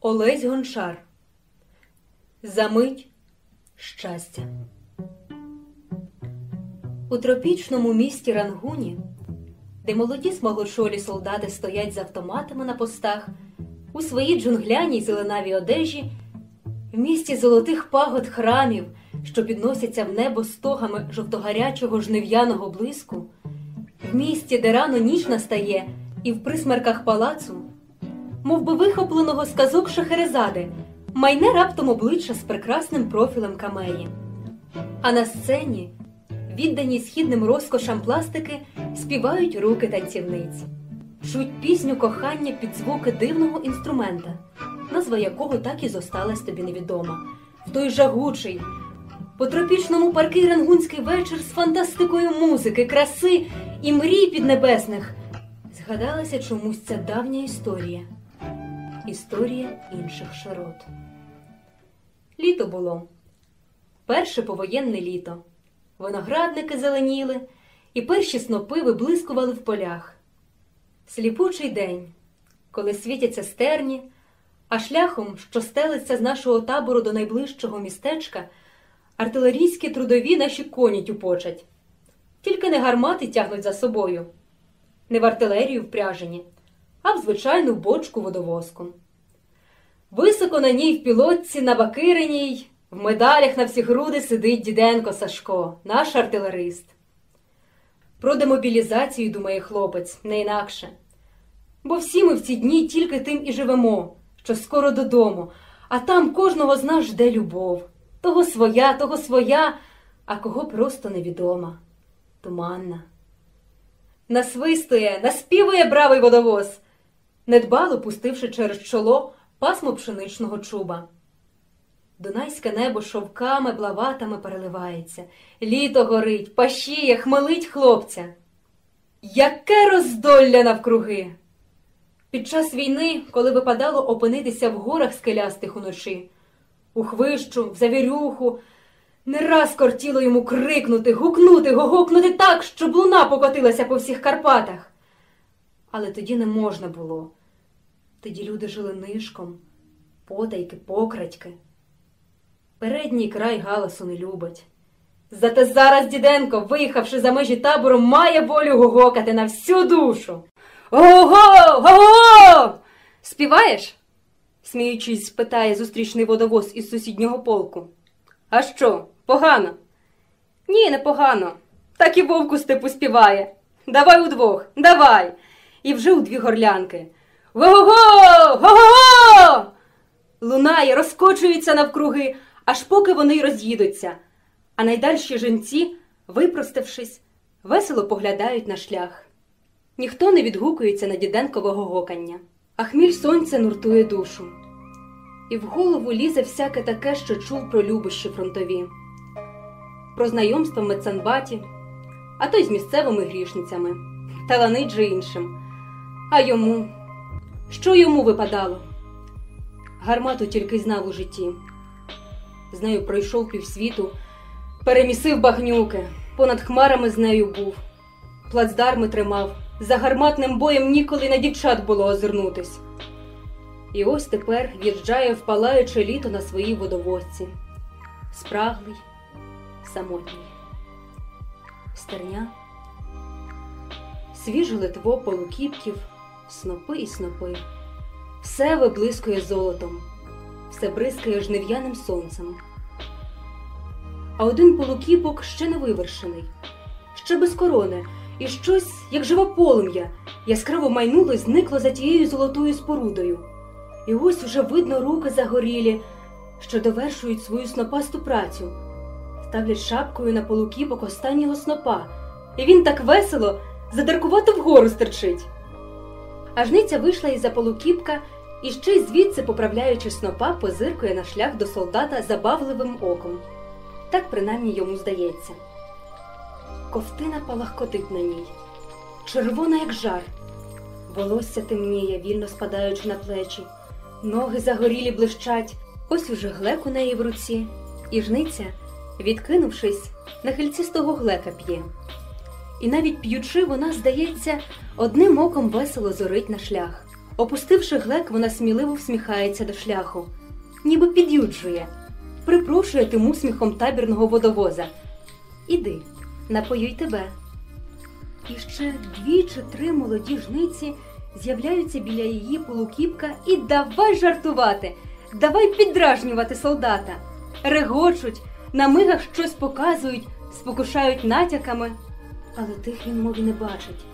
Олесь Гончар. Замить щастя. У тропічному місті Рангуні, де молоді смолочолі солдати стоять з автоматами на постах, у своїй джунгляній зеленавій одежі, в місті золотих пагод храмів, що підносяться в небо стогами жовтогарячого жнив'яного блиску, в місті, де рано ніч настає, і в присмерках палацу, мов би вихопленого з казок Шахерезади, майне раптом обличчя з прекрасним профілем камеї. А на сцені, віддані східним розкошам пластики, співають руки танцівниць, чуть пісню кохання під звуки дивного інструмента, назва якого так і зосталась тобі невідома. В той жагучий, по тропічному парки рангунський вечір з фантастикою музики, краси і мрій піднебесних. Згадалася чомусь ця давня історія історія інших широт. Літо було перше повоєнне літо. Виноградники зеленіли, і перші снопи виблискували в полях. Сліпучий день, коли світяться стерні, а шляхом, що стелиться з нашого табору до найближчого містечка, артилерійські трудові наші коні тюпочать. Тільки не гармати тягнуть за собою, не в артилерію впряжені, а в звичайну бочку водовозку. Високо на ній в пілотці, на бакириній, в медалях на всі груди сидить Діденко Сашко, наш артилерист. Про демобілізацію думає хлопець, не інакше. Бо всі ми в ці дні тільки тим і живемо, що скоро додому, а там кожного з нас жде любов. Того своя, того своя, а кого просто невідома, туманна. Насвистує, наспівує бравий водовоз, недбало пустивши через чоло пасмо пшеничного чуба. Дунайське небо шовками, блаватами переливається, літо горить, пащіє, хмелить хлопця. Яке роздолля навкруги! Під час війни, коли випадало опинитися в горах скелястих уночі, у хвищу, в завірюху, не раз кортіло йому крикнути, гукнути, гогокнути так, щоб луна покотилася по всіх Карпатах. Але тоді не можна було. Тоді люди жили нишком, потайки, покрадьки. Передній край галасу не любить. Зате зараз Діденко, виїхавши за межі табору, має волю гогокати на всю душу. Ого! Ого! Співаєш? сміючись, питає зустрічний водовоз із сусіднього полку. А що, погано? Ні, не погано. Так і вовку степу співає. Давай удвох, давай. І вже у дві горлянки. Го-го-го! Го-го-го! Лунає, розкочується навкруги, аж поки вони й роз'їдуться. А найдальші жінці, випроставшись, весело поглядають на шлях. Ніхто не відгукується на діденкового гокання, а хміль сонця нуртує душу. І в голову лізе всяке таке, що чув про любощі фронтові, про знайомства в медсанбаті, а то й з місцевими грішницями, таланить же іншим. А йому, що йому випадало? Гармату тільки знав у житті. З нею пройшов півсвіту, перемісив багнюки, понад хмарами з нею був, плацдарми тримав, за гарматним боєм ніколи на дівчат було озирнутись. І ось тепер в'їжджає впалаюче літо на своїй водовозці, спраглий, самотній, стерня, свіже литво полукіпків, снопи і снопи, все виблискує золотом, все бризкає жнив'яним сонцем. А один полукіпок ще не вивершений, ще без корони, і щось, як живе полум'я, яскраво майнуло й зникло за тією золотою спорудою. І ось уже видно руки загорілі, що довершують свою снопасту працю, ставлять шапкою на полукіпок останнього снопа, і він так весело, задаркувато вгору стерчить. А жниця вийшла із за полукіпка і ще й звідси, поправляючи снопа, позиркує на шлях до солдата забавливим оком. Так принаймні йому здається. Ковтина палахкотить на ній, червона, як жар, волосся темніє, вільно спадаючи на плечі. Ноги загорілі блищать, ось уже глек у неї в руці, і жниця, відкинувшись, на хильцістого глека п'є. І навіть п'ючи, вона, здається, одним оком весело зорить на шлях. Опустивши глек, вона сміливо всміхається до шляху, ніби під'юджує, припрошує тим усміхом табірного водовоза. Іди, напою й тебе. І ще дві чи три молоді жниці з'являються біля її полукіпка і давай жартувати, давай піддражнювати солдата. Регочуть, на мигах щось показують, спокушають натяками, але тих він мові не бачить.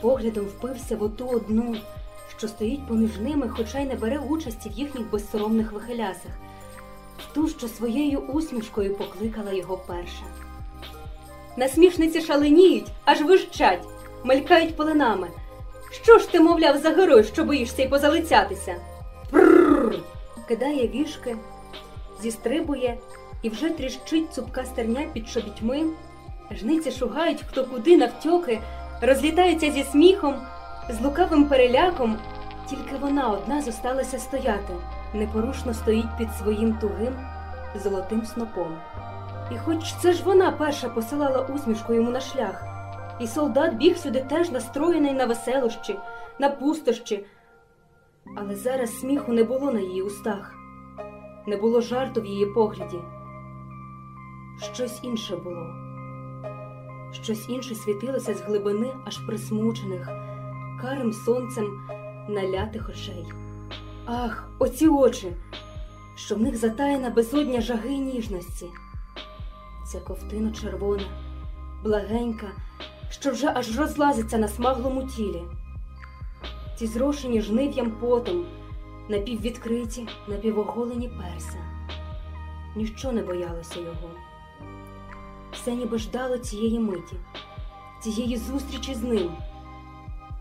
Поглядом впився в оту одну, що стоїть поміж ними, хоча й не бере участі в їхніх безсоромних вихилясах, ту, що своєю усмішкою покликала його перша. Насмішниці шаленіють, аж вищать, мелькають полинами. Що ж ти, мовляв, за герой, що боїшся й позалицятися? Прррр! Кидає вішки, зістрибує і вже тріщить цупка стерня під чобітьми. Жниці шугають хто куди навтьоки, розлітаються зі сміхом, з лукавим переляком. Тільки вона одна зосталася стояти, непорушно стоїть під своїм тугим золотим снопом. І хоч це ж вона перша посилала усмішку йому на шлях, і солдат біг сюди теж настроєний на веселощі, на пустощі. Але зараз сміху не було на її устах, не було жарту в її погляді. Щось інше було, щось інше світилося з глибини аж присмучених, карим сонцем налятих очей. Ах, оці очі, що в них затаєна безодня жаги й ніжності. Ця ковтина червона, благенька, що вже аж розлазиться на смаглому тілі. Ці зрошені жнив'ям потом, напіввідкриті, напівоголені перса. Ніщо не боялося його. Все ніби ждало цієї миті, цієї зустрічі з ним,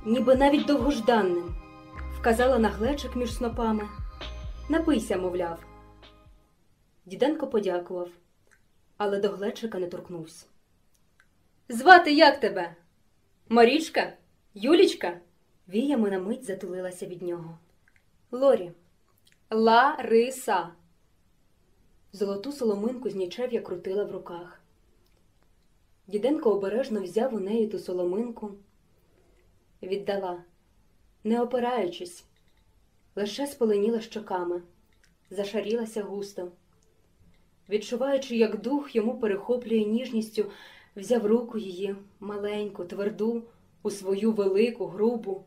ніби навіть довгожданним, вказала на глечик між снопами. Напийся, мовляв. Діденко подякував але до глечика не торкнувся. Звати як тебе? Марічка? Юлічка? Віями на мить затулилася від нього. Лорі, Лариса. Золоту соломинку з нічев'я крутила в руках. Діденко обережно взяв у неї ту соломинку, віддала, не опираючись, лише спаленіла щоками, зашарілася густо відчуваючи, як дух йому перехоплює ніжністю, взяв руку її, маленьку, тверду, у свою велику, грубу.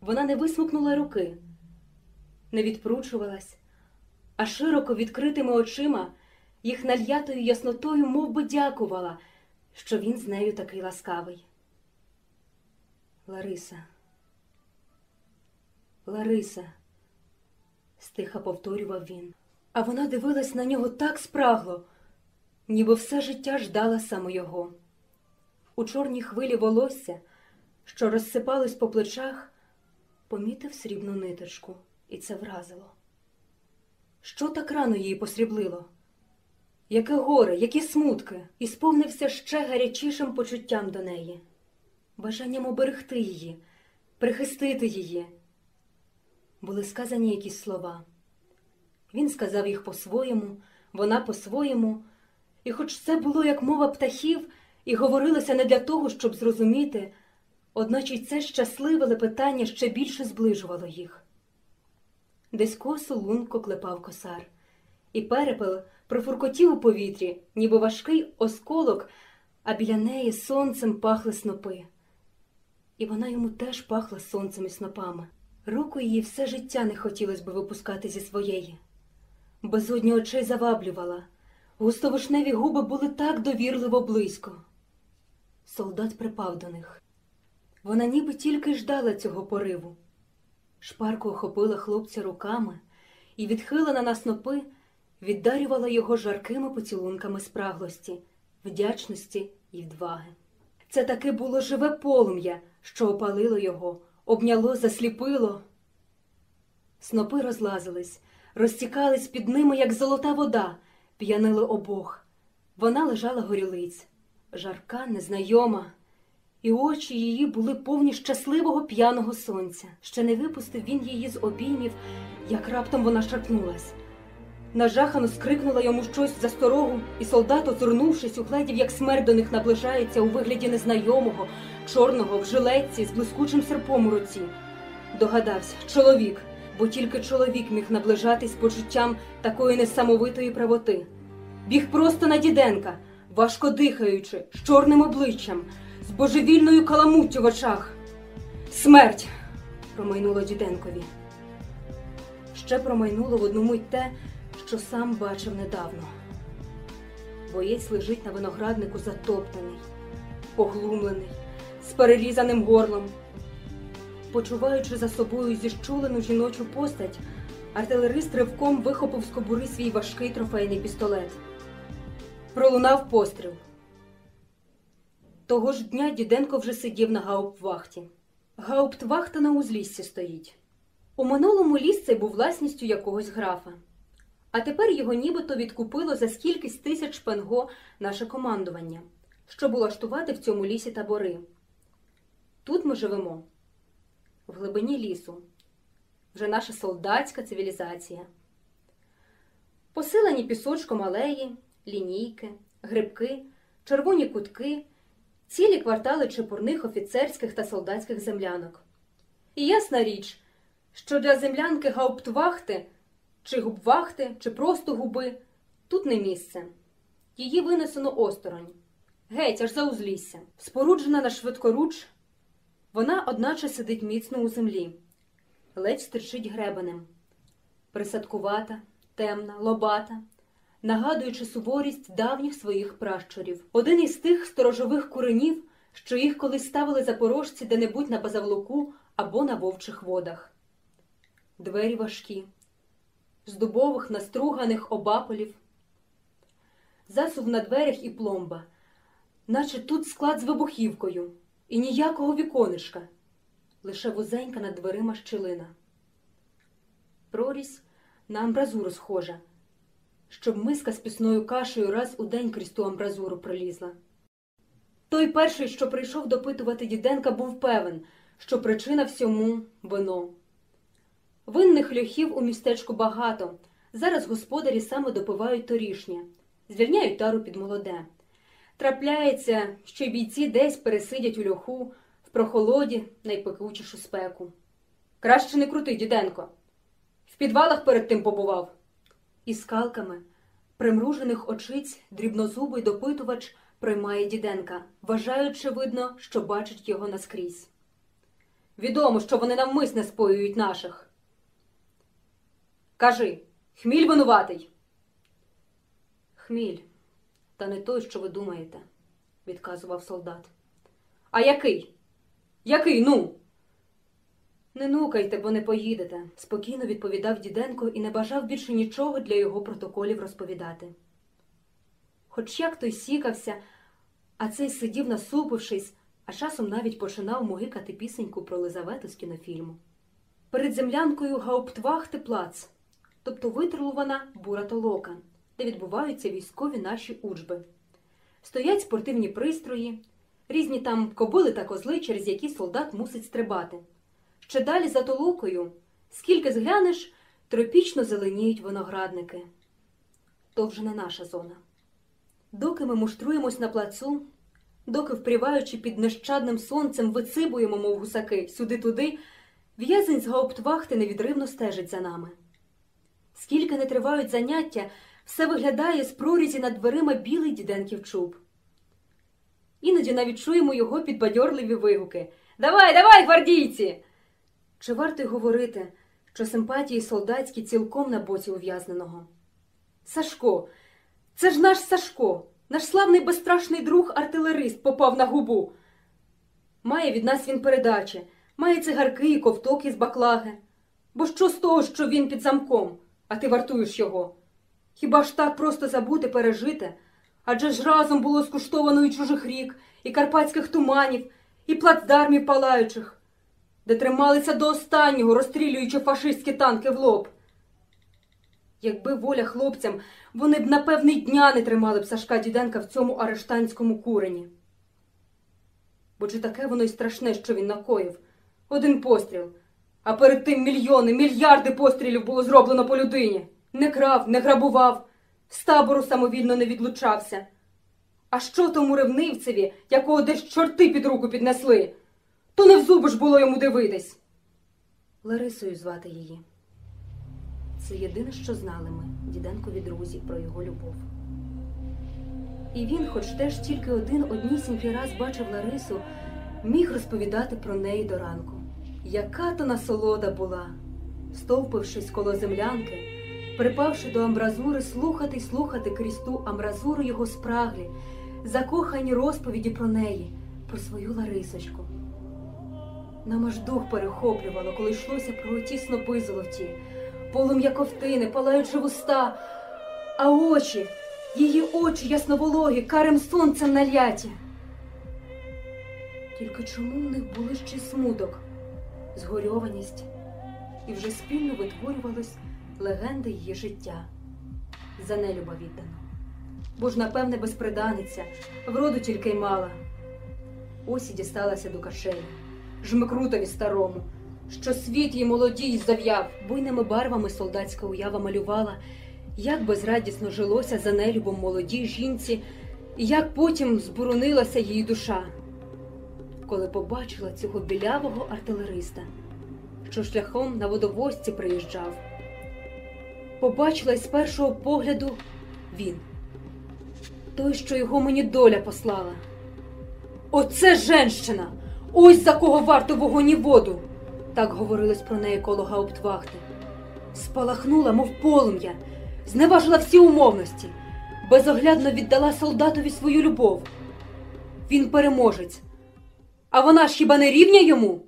Вона не висмикнула руки, не відпручувалась, а широко відкритими очима їх нальятою яснотою мов би, дякувала, що він з нею такий ласкавий. Лариса, Лариса, стиха повторював він а вона дивилась на нього так спрагло, ніби все життя ждала саме його. У чорній хвилі волосся, що розсипалось по плечах, помітив срібну ниточку, і це вразило. Що так рано її посріблило? Яке горе, які смутки, і сповнився ще гарячішим почуттям до неї, бажанням оберегти її, прихистити її. Були сказані якісь слова. Він сказав їх по-своєму, вона по-своєму, і хоч це було як мова птахів, і говорилося не для того, щоб зрозуміти, одначе це щасливе лепетання ще більше зближувало їх. Десь косу лунко клепав косар, і перепел профуркотів у повітрі, ніби важкий осколок, а біля неї сонцем пахли снопи. І вона йому теж пахла сонцем і снопами. Руку її все життя не хотілося би випускати зі своєї. Безодні очей заваблювала, густовишневі губи були так довірливо близько. Солдат припав до них. Вона ніби тільки ждала цього пориву. Шпарко охопила хлопця руками і, відхилена на снопи, віддарювала його жаркими поцілунками спраглості, вдячності і відваги. Це таки було живе полум'я, що опалило його, обняло, засліпило. Снопи розлазились розтікались під ними, як золота вода, п'янили обох. Вона лежала горілиць, жарка, незнайома, і очі її були повні щасливого п'яного сонця. Ще не випустив він її з обіймів, як раптом вона шарпнулась. Нажахано скрикнула йому щось за сторогу, і солдат, озирнувшись, угледів, як смерть до них наближається у вигляді незнайомого, чорного в жилетці з блискучим серпом у руці. Догадався, чоловік, бо тільки чоловік міг наближатись почуттям такої несамовитої правоти. Біг просто на Діденка, важко дихаючи, з чорним обличчям, з божевільною каламуттю в очах. Смерть! промайнуло Діденкові. Ще промайнуло в одну мить те, що сам бачив недавно. Боєць лежить на винограднику затоптаний, поглумлений, з перерізаним горлом. Почуваючи за собою зіщулену жіночу постать, артилерист ривком вихопив з кобури свій важкий трофейний пістолет. Пролунав постріл. Того ж дня Діденко вже сидів на гауптвахті. Гауптвахта на узліссі стоїть. У минулому ліс цей був власністю якогось графа. А тепер його нібито відкупило за скількись тисяч пенго наше командування, щоб улаштувати в цьому лісі табори. Тут ми живемо, в глибині лісу, вже наша солдатська цивілізація. Посилені пісочком алеї, лінійки, грибки, червоні кутки, цілі квартали чепурних офіцерських та солдатських землянок. І ясна річ, що для землянки гауптвахти, чи губвахти, чи просто губи тут не місце. Її винесено осторонь, геть аж за узлісся, споруджена на швидкоруч. Вона, одначе, сидить міцно у землі, ледь стирчить гребенем, присадкувата, темна, лобата, нагадуючи суворість давніх своїх пращурів. Один із тих сторожових куренів, що їх колись ставили запорожці де-небудь на базавлуку або на вовчих водах. Двері важкі, з дубових наструганих обаполів, засув на дверях і пломба, наче тут склад з вибухівкою. І ніякого віконечка, лише вузенька над дверима щілина. Прорізь на амбразуру схожа, щоб миска з пісною кашею раз у день крізь ту амбразуру пролізла. Той перший, що прийшов допитувати Діденка, був певен, що причина всьому вино. Винних льохів у містечку багато. Зараз господарі саме допивають торішнє, звільняють тару під молоде. Трапляється, що бійці десь пересидять у льоху в прохолоді найпекучішу спеку. Краще не крути, діденко. В підвалах перед тим побував. І скалками примружених очиць дрібнозубий допитувач приймає діденка, вважаючи, видно, що бачить його наскрізь. Відомо, що вони навмисне споюють наших. Кажи, хміль винуватий. Хміль. Та не той, що ви думаєте, відказував солдат. А який? Який, ну? Не нукайте, бо не поїдете, спокійно відповідав Діденко і не бажав більше нічого для його протоколів розповідати. Хоч як той сікався, а цей сидів насупившись, а часом навіть починав мугикати пісеньку про Лизавету з кінофільму. Перед землянкою гауптвахти плац, тобто витрлувана бура толока де відбуваються військові наші учби. Стоять спортивні пристрої, різні там кобили та козли, через які солдат мусить стрибати. Ще далі за толокою, скільки зглянеш, тропічно зеленіють виноградники. То вже не наша зона. Доки ми муштруємось на плацу, доки, впріваючи під нещадним сонцем, вицибуємо, мов гусаки, сюди-туди, в'язень з гауптвахти невідривно стежить за нами. Скільки не тривають заняття, все виглядає з прорізі над дверима білий діденків чуб. Іноді навіть чуємо його підбадьорливі вигуки Давай, давай, гвардійці! Чи варто й говорити, що симпатії солдатські цілком на боці ув'язненого? Сашко, це ж наш Сашко, наш славний безстрашний друг артилерист попав на губу. Має від нас він передачі, має цигарки і ковток із баклаги. Бо що з того, що він під замком, а ти вартуєш його? Хіба ж так просто забути пережити? Адже ж разом було скуштовано і чужих рік, і карпатських туманів, і плацдармів палаючих, де трималися до останнього, розстрілюючи фашистські танки в лоб. Якби воля хлопцям, вони б на певний дня не тримали б Сашка Діденка в цьому арештанському курені. Бо чи таке воно й страшне, що він накоїв? Один постріл, а перед тим мільйони, мільярди пострілів було зроблено по людині. Не крав, не грабував, з табору самовільно не відлучався. А що тому ревнивцеві, якого десь чорти під руку піднесли? То не в зуби ж було йому дивитись. Ларисою звати її. Це єдине, що знали ми, діденкові друзі, про його любов. І він, хоч теж тільки один однісінький раз бачив Ларису, міг розповідати про неї до ранку. Яка то насолода була, стовпившись коло землянки, припавши до амбразури, слухати й слухати крізь ту амбразуру його спраглі, закохані розповіді про неї, про свою Ларисочку. Нам аж дух перехоплювало, коли йшлося про оті снопи золоті, полум'я ковтини, палаючи вуста, а очі, її очі ясновологі, карим сонцем наляті. Тільки чому в них були ще смуток, згорьованість, і вже спільно витворювались легенди її життя, за нелюба віддано. Бо ж, напевне, безприданиця, вроду тільки й мала. Ось і дісталася до кашелі, жмикрутові старому, що світ їй молодій зав'яв, буйними барвами солдатська уява малювала, як безрадісно жилося за нелюбом молодій жінці, і як потім зборонилася її душа, коли побачила цього білявого артилериста, що шляхом на водовозці приїжджав. Побачила й з першого погляду він, той, що його мені доля послала. Оце женщина! Ось за кого варто вогонь і воду! Так говорилось про неї коло гауптвахти. Спалахнула, мов полум'я, зневажила всі умовності, безоглядно віддала солдатові свою любов. Він переможець. А вона ж хіба не рівня йому?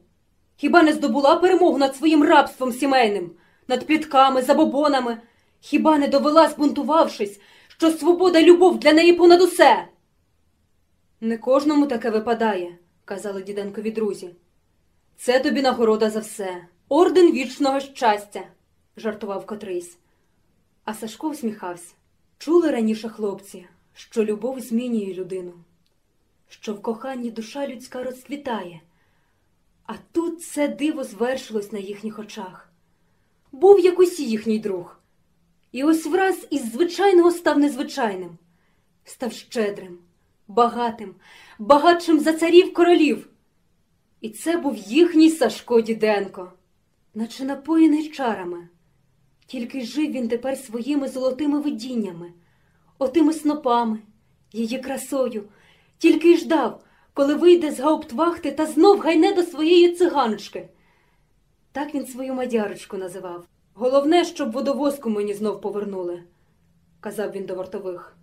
Хіба не здобула перемогу над своїм рабством сімейним, над плітками, забобонами? Хіба не довела, збунтувавшись, що свобода любов для неї понад усе? Не кожному таке випадає, казали діденкові друзі. Це тобі нагорода за все. Орден вічного щастя, жартував котрийсь. А Сашко всміхався. Чули раніше хлопці, що любов змінює людину, що в коханні душа людська розцвітає, а тут це диво звершилось на їхніх очах. Був якось їхній друг, і ось враз із звичайного став незвичайним, став щедрим, багатим, багатшим за царів королів. І це був їхній Сашко Діденко, наче напоєний чарами. Тільки жив він тепер своїми золотими видіннями, отими снопами, її красою, тільки й ждав, коли вийде з гауптвахти та знов гайне до своєї циганочки. Так він свою мадярочку називав. Головне, щоб водовозку мені знов повернули, казав він до вартових.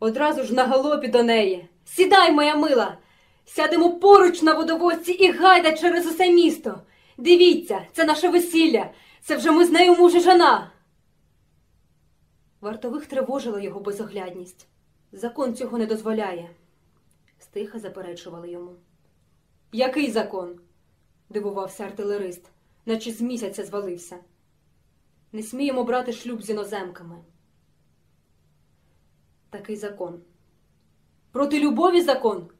Одразу ж на галопі до неї. Сідай, моя мила! Сядемо поруч на водовозці і гайда через усе місто. Дивіться, це наше весілля. Це вже ми з нею муж і жена. Вартових тривожила його безоглядність. Закон цього не дозволяє. Стиха заперечували йому. Який закон? дивувався артилерист, наче з місяця звалився. Не сміємо брати шлюб з іноземками. Такий закон. Проти любові закон?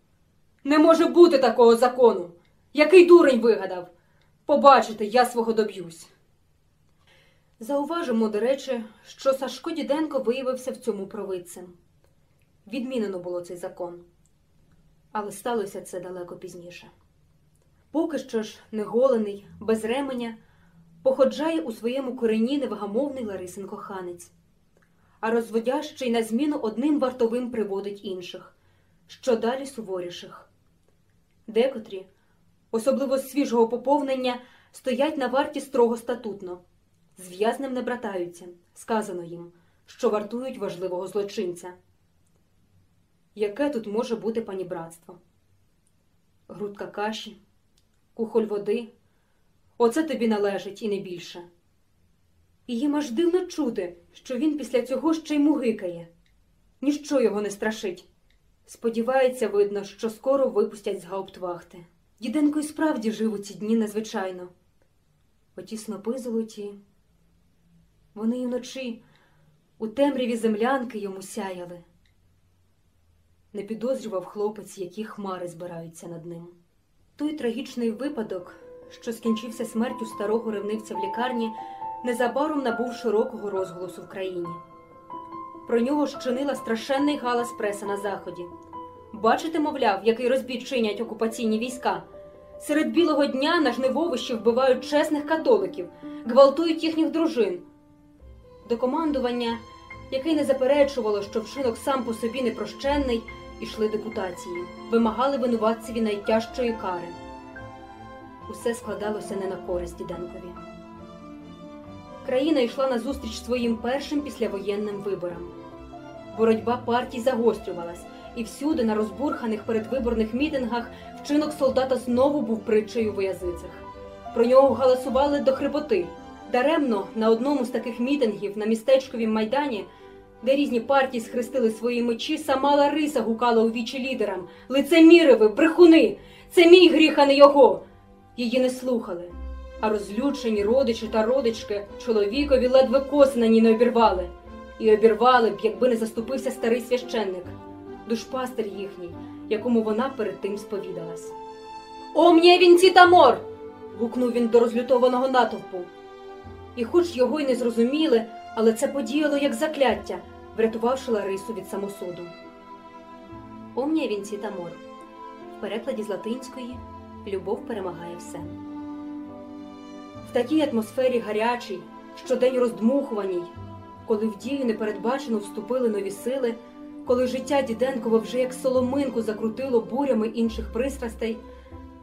Не може бути такого закону. Який дурень вигадав? Побачите, я свого доб'юсь. Зауважимо, до речі, що Сашко Діденко виявився в цьому провидцем. Відмінено було цей закон. Але сталося це далеко пізніше. Поки що ж, неголений, без ременя, походжає у своєму корені невгамовний Ларисин коханець, а розводящий на зміну одним вартовим приводить інших, що далі суворіших. Декотрі, особливо з свіжого поповнення, стоять на варті строго статутно. З в'язнем не братаються, сказано їм, що вартують важливого злочинця. Яке тут може бути панібратство? Грудка каші, кухоль води оце тобі належить і не більше. І їм аж дивно чути, що він після цього ще й мугикає. Ніщо його не страшить. Сподівається, видно, що скоро випустять з гауптвахти. Діденко й справді жив у ці дні незвичайно. Оті снопи золоті. Вони і вночі у темряві землянки йому сяяли. Не підозрював хлопець, які хмари збираються над ним. Той трагічний випадок, що скінчився смертю старого ревнивця в лікарні, незабаром набув широкого розголосу в країні. Про нього щинила страшенний галас преса на заході. Бачите, мовляв, який розбій чинять окупаційні війська. Серед білого дня на жнивовищі вбивають чесних католиків, гвалтують їхніх дружин. До командування, яке не заперечувало, що вчинок сам по собі непрощенний, ішли депутації, вимагали винуватцеві найтяжчої кари. Усе складалося не на користь Діденкові. Країна йшла назустріч своїм першим післявоєнним виборам. Боротьба партій загострювалась, і всюди, на розбурханих передвиборних мітингах, вчинок солдата знову був притчею в язицях. Про нього галасували до хрипоти. Даремно на одному з таких мітингів на містечковім майдані, де різні партії схрестили свої мечі, сама Лариса гукала у вічі лідерам Лицеміри ви, брехуни! Це мій гріх, а не його! Її не слухали, а розлючені родичі та родички чоловікові ледве коси на ній не обірвали. І обірвали б, якби не заступився старий священник, душпастер їхній, якому вона перед тим сповідалась. Омнє вінці тамор! гукнув він до розлютованого натовпу. І хоч його й не зрозуміли, але це подіяло як закляття, врятувавши Ларису від самосуду. Омнє вінці тамор. В перекладі з латинської Любов перемагає все. В такій атмосфері гарячій, щодень роздмухуваній, коли в дію непередбачено вступили нові сили, коли життя Діденкова вже як соломинку закрутило бурями інших пристрастей,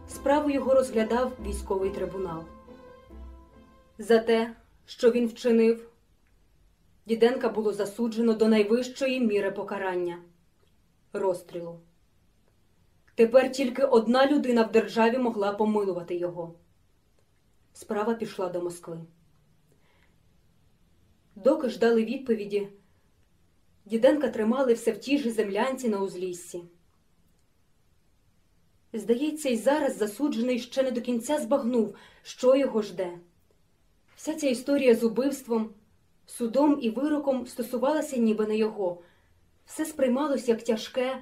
справу його розглядав військовий трибунал. За те, що він вчинив, Діденка було засуджено до найвищої міри покарання розстрілу. Тепер тільки одна людина в державі могла помилувати його. Справа пішла до Москви. Доки ждали відповіді, Діденка тримали все в тій же землянці на узліссі. Здається, й зараз засуджений ще не до кінця збагнув, що його жде. Вся ця історія з убивством, судом і вироком стосувалася ніби не його. Все сприймалось як тяжке,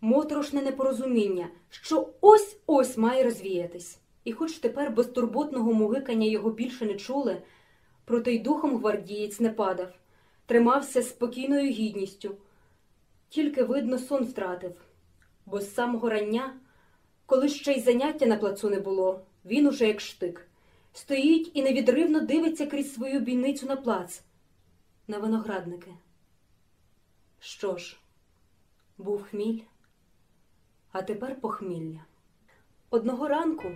моторошне непорозуміння, що ось ось має розвіятись. І хоч тепер безтурботного мугикання його більше не чули, проте й духом гвардієць не падав, тримався спокійною гідністю. Тільки, видно, сон втратив, бо з самого рання, коли ще й заняття на плацу не було, він уже як штик, стоїть і невідривно дивиться крізь свою бійницю на плац, на виноградники. Що ж, був хміль, а тепер похмілля. Одного ранку,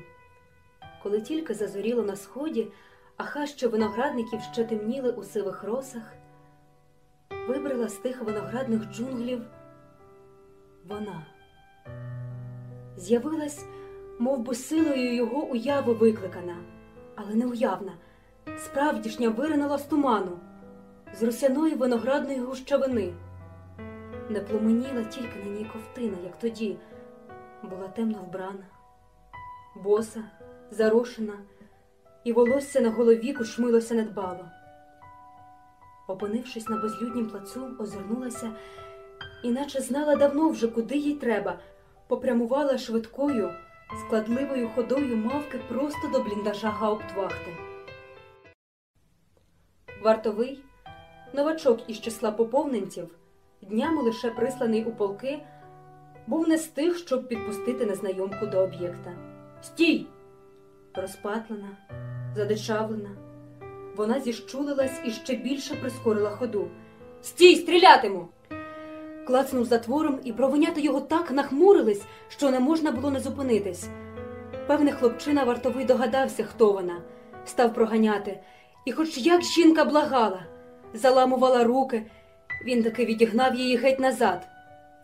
коли тільки зазоріло на сході, а хащі виноградників ще темніли у сивих росах, вибрала з тих виноградних джунглів вона. З'явилась, мов би силою його уяви викликана, але не уявна, справдішня виринула з туману, з росяної виноградної гущавини. Не пломеніла тільки на ній ковтина, як тоді, була темно вбрана, боса, зарошена, і волосся на голові кучмилося недбало. Опинившись на безлюднім плацу, озирнулася, іначе знала давно вже, куди їй треба, попрямувала швидкою, складливою ходою мавки просто до бліндажа гауптвахти. Вартовий, новачок із числа поповненців, днями лише присланий у полки, був не з тих, щоб підпустити незнайомку до об'єкта. Стій! Розпатлена, задичавлена. Вона зіщулилась і ще більше прискорила ходу. Стій, стрілятиму! Клацнув затвором, і провиняти його так нахмурились, що не можна було не зупинитись. Певне, хлопчина вартовий догадався, хто вона, став проганяти, і, хоч як жінка благала, заламувала руки, він таки відігнав її геть назад,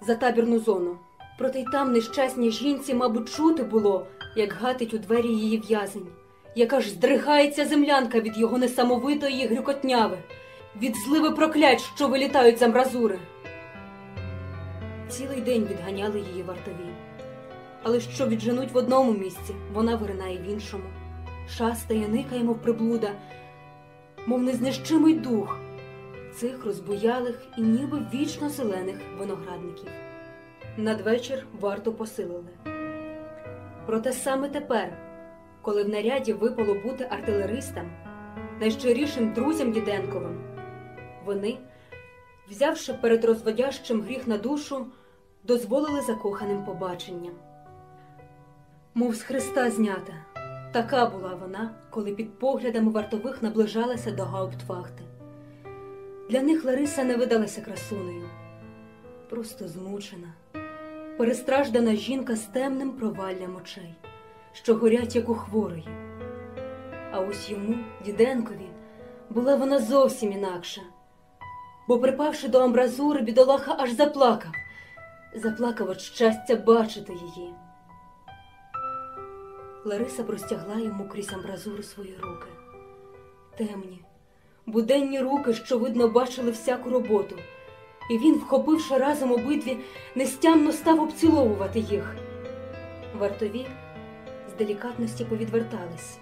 за табірну зону. Проте й там нещасній жінці, мабуть, чути було, як гатить у двері її в'язень, яка ж здригається землянка від його несамовитої грюкотняви, від зливи проклять, що вилітають з амбразури. Цілий день відганяли її вартові. Але що відженуть в одному місці, вона виринає в іншому, шастає, никає, мов приблуда, мов незнищимий дух цих розбуялих і ніби вічно зелених виноградників. Надвечір варто посилили. Проте саме тепер, коли в наряді випало бути артилеристам, найщирішим друзям Діденковим, вони, взявши перед розводящим гріх на душу, дозволили закоханим побачення. мов з хреста знята. Така була вона, коли під поглядами вартових наближалася до гауптвахти. Для них Лариса не видалася красунею, просто змучена, перестраждана жінка з темним проваллям очей, що горять, як у хворої. А ось йому, діденкові, була вона зовсім інакша, бо, припавши до амбразури, бідолаха аж заплакав, заплакав від щастя бачити її. Лариса простягла йому крізь амбразуру свої руки. Темні, буденні руки, що, видно, бачили всяку роботу, і він, вхопивши разом обидві, нестямно став обціловувати їх. Вартові з делікатності повідвертались,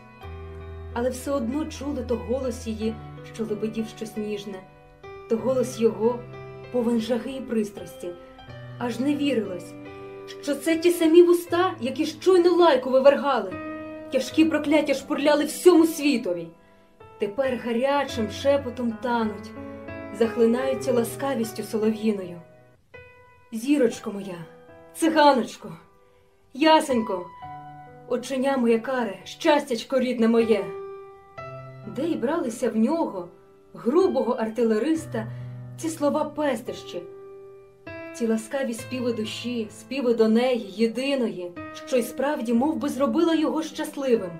але все одно чули то голос її, що лебедів щось ніжне, то голос його, повен жаги і пристрасті, аж не вірилось що це ті самі вуста, які щойно лайку вивергали, тяжкі прокляття шпурляли всьому світові. Тепер гарячим шепотом тануть, захлинаються ласкавістю солов'їною. Зірочко моя, циганочко, ясенько, оченя моє каре, щастячко рідне моє. Де й бралися в нього, грубого артилериста, ці слова пестощі, ці ласкаві співи душі, співи до неї, єдиної, що й справді мов би, зробила його щасливим,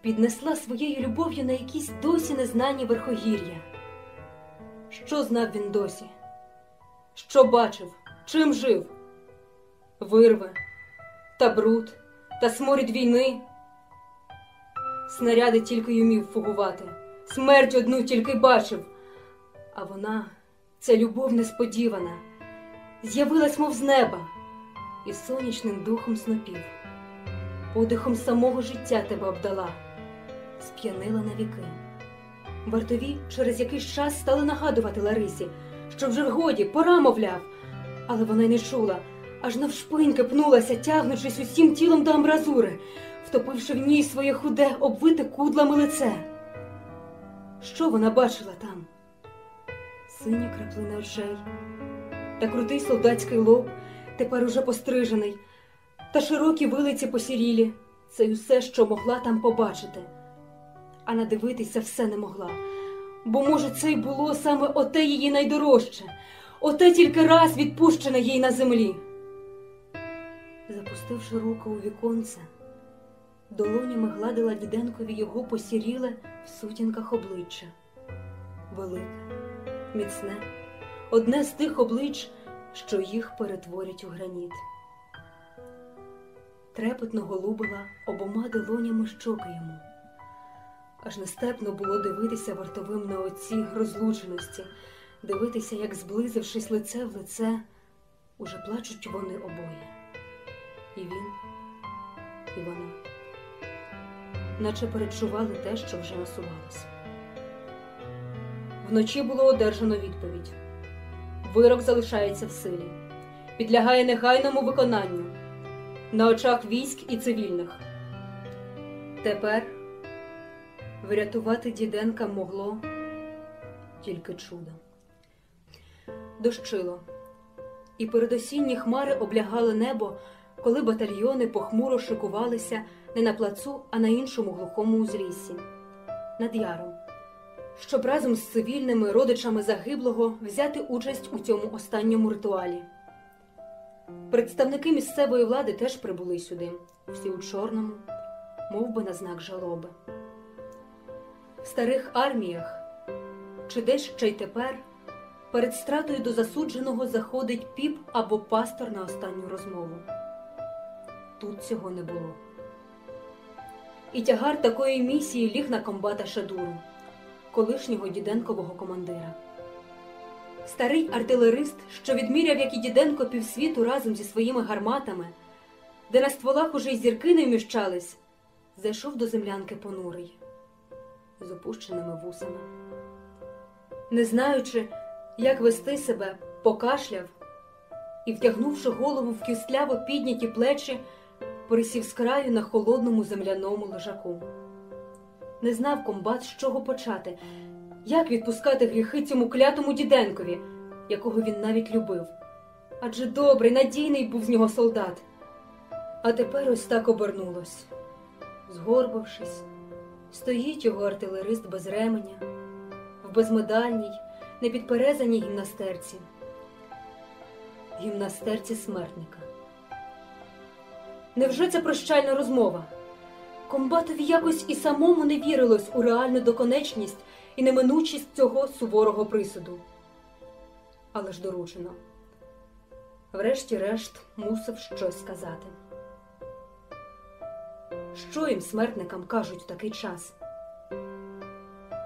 піднесла своєю любов'ю на якісь досі незнані верхогір'я. Що знав він досі? Що бачив, чим жив? Вирви, та бруд, та сморід війни. Снаряди тільки й умів фугувати, смерть одну тільки бачив, а вона, ця любов несподівана з'явилась, мов з неба, і сонячним духом снопів, подихом самого життя тебе обдала, сп'янила навіки. Вартові через якийсь час стали нагадувати Ларисі, що вже годі, пора, мовляв, але вона й не чула, аж навшпиньки пнулася, тягнучись усім тілом до амбразури, втопивши в ній своє худе, обвите кудлами лице. Що вона бачила там? Сині краплини очей та крутий солдатський лоб, тепер уже пострижений, та широкі вилиці посірілі це й усе, що могла там побачити. А надивитися все не могла, бо, може, це й було саме оте її найдорожче, оте тільки раз відпущене їй на землі. Запустивши руку у віконце, долонями гладила діденкові його посіріле в сутінках обличчя. Велике, міцне одне з тих облич, що їх перетворять у граніт. Трепетно голубила обома долонями щоки йому. Аж нестепно було дивитися вартовим на оці розлученості, дивитися, як, зблизившись лице в лице, уже плачуть вони обоє. І він, і вона, наче перечували те, що вже насувалося. Вночі було одержано відповідь вирок залишається в силі, підлягає негайному виконанню на очах військ і цивільних. Тепер врятувати Діденка могло тільки чудо. Дощило, і передосінні хмари облягали небо, коли батальйони похмуро шикувалися не на плацу, а на іншому глухому узліссі над яром щоб разом з цивільними родичами загиблого взяти участь у цьому останньому ритуалі. Представники місцевої влади теж прибули сюди, всі у чорному, мов би на знак жалоби. В старих арміях чи десь ще й тепер перед стратою до засудженого заходить піп або пастор на останню розмову. Тут цього не було. І тягар такої місії ліг на комбата Шадуру колишнього діденкового командира. Старий артилерист, що відміряв, як і Діденко, півсвіту разом зі своїми гарматами, де на стволах уже й зірки не вміщались, зайшов до землянки понурий, з опущеними вусами. Не знаючи, як вести себе, покашляв і, втягнувши голову в кістляво підняті плечі, присів з краю на холодному земляному лежаку не знав комбат, з чого почати, як відпускати гріхи цьому клятому діденкові, якого він навіть любив. Адже добрий, надійний був з нього солдат. А тепер ось так обернулось. Згорбившись, стоїть його артилерист без ременя, в безмедальній, непідперезаній гімнастерці. Гімнастерці смертника. Невже це прощальна розмова? Комбатові якось і самому не вірилось у реальну доконечність і неминучість цього суворого присуду. Але ж доручено. Врешті-решт мусив щось сказати. Що їм смертникам кажуть в такий час?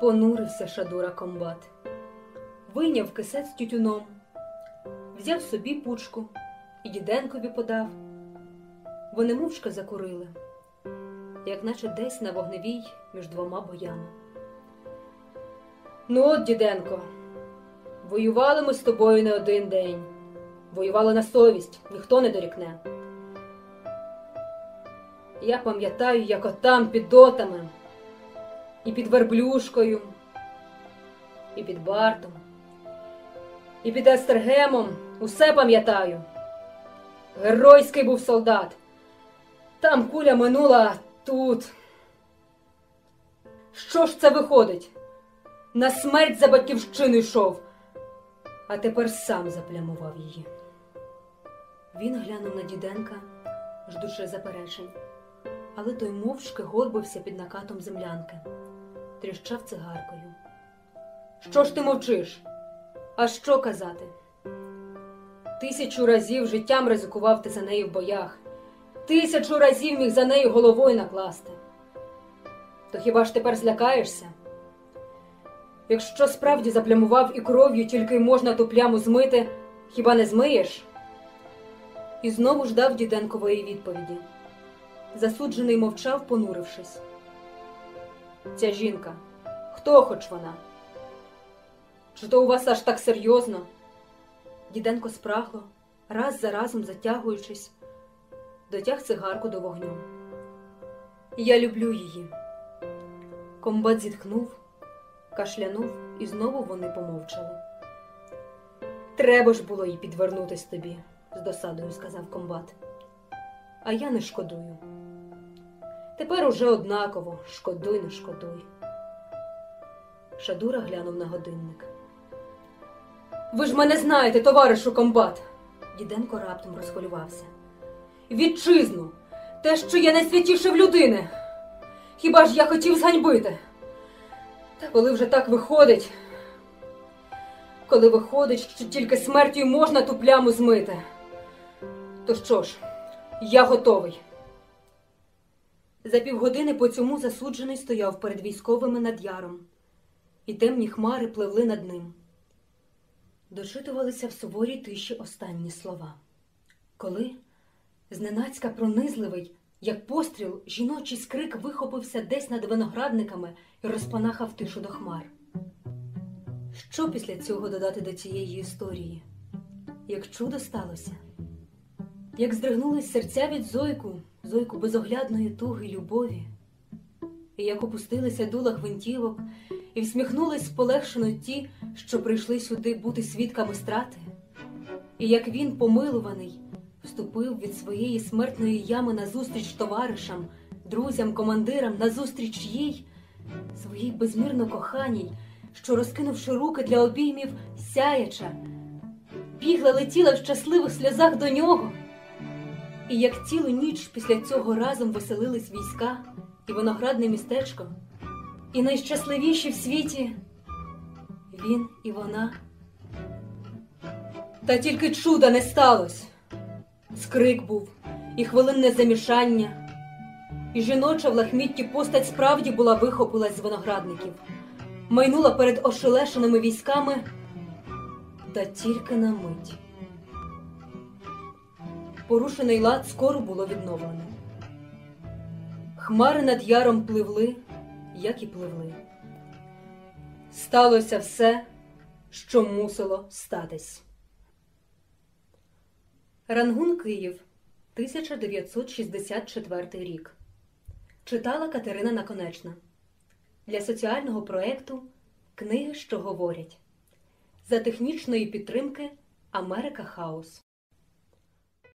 Понурився Шадура комбат, вийняв кисет з тютюном, взяв собі пучку і діденкові подав. Вони мовчки закурили, як наче десь на вогневій між двома боями. Ну от, діденко, воювали ми з тобою не один день. Воювали на совість, ніхто не дорікне. Я пам'ятаю, як отам під дотами, і під верблюшкою, і під Бартом, і під Естергемом усе пам'ятаю. Геройський був солдат. Там куля минула тут. Що ж це виходить? На смерть за батьківщину йшов, а тепер сам заплямував її. Він глянув на діденка, ждучи заперечень, але той мовчки горбився під накатом землянки, тріщав цигаркою. Що ж ти мовчиш? А що казати? Тисячу разів життям ризикував ти за нею в боях, тисячу разів міг за нею головою накласти. То хіба ж тепер злякаєшся? Якщо справді заплямував і кров'ю тільки можна ту пляму змити, хіба не змиєш? І знову ждав Діденкової відповіді. Засуджений мовчав, понурившись. Ця жінка, хто хоч вона? Чи то у вас аж так серйозно? Діденко спрагло, раз за разом затягуючись, дотяг цигарку до вогню. Я люблю її. Комбат зітхнув, кашлянув, і знову вони помовчали. Треба ж було їй підвернутись тобі, з досадою сказав комбат. А я не шкодую. Тепер уже однаково шкодуй, не шкодуй. Шадура глянув на годинник. Ви ж мене знаєте, товаришу комбат. Діденко раптом розхвилювався. Вітчизну, те, що я найсвятіше в людини. Хіба ж я хотів зганьбити? Та коли вже так виходить, коли виходить, що тільки смертю можна ту пляму змити. То що ж, я готовий. За півгодини по цьому засуджений стояв перед військовими над яром, і темні хмари пливли над ним. Дочитувалися в суворій тиші останні слова. Коли, зненацька пронизливий, як постріл, жіночий скрик вихопився десь над виноградниками і розпанахав тишу до хмар. Що після цього додати до цієї історії? Як чудо сталося? Як здригнулись серця від зойку, зойку безоглядної туги любові, і як опустилися дула гвинтівок, і всміхнулись полегшено ті, що прийшли сюди бути свідками страти, і як він, помилуваний, вступив від своєї смертної ями назустріч товаришам, друзям, командирам, назустріч їй, своїй безмірно коханій, що, розкинувши руки для обіймів, сяяча, бігла, летіла в щасливих сльозах до нього. І як цілу ніч після цього разом веселились війська і виноградне містечко, і найщасливіші в світі він і вона. Та тільки чуда не сталося. Скрик був, і хвилинне замішання, і жіноча в лахмітті постать справді була вихопилась з виноградників, майнула перед ошелешеними військами, та тільки на мить. Порушений лад скоро було відновлено. Хмари над яром пливли, як і пливли. Сталося все, що мусило статись. Рангун Київ, 1964 рік. Читала Катерина Наконечна. Для соціального проєкту Книги, що говорять. За технічної підтримки Америка Хаус.